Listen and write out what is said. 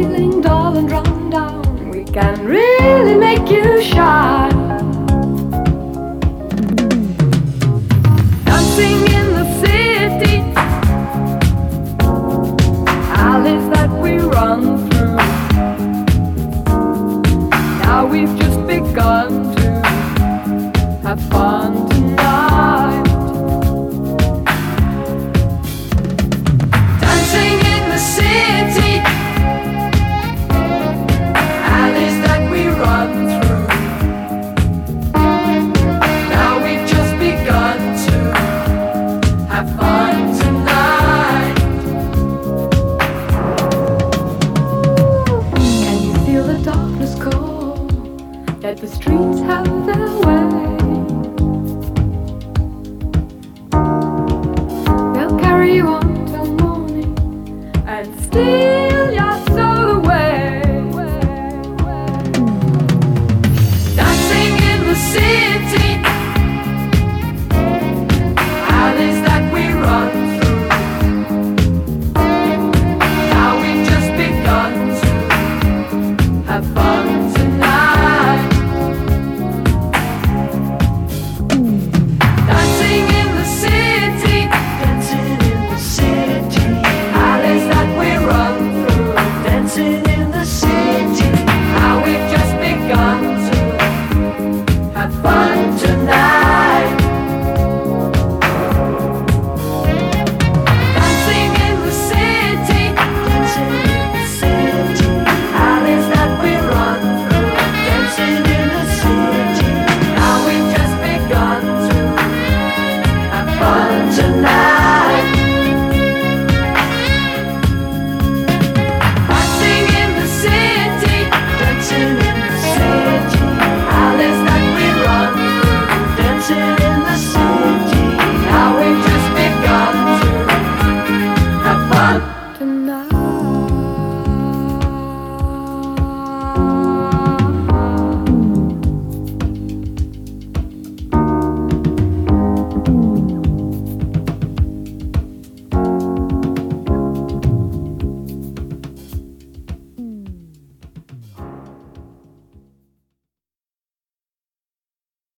feeling dull and run down, we can really make you shine. Dancing in the city, alleys that we run Let the streets have their way. They'll carry you on till morning and still.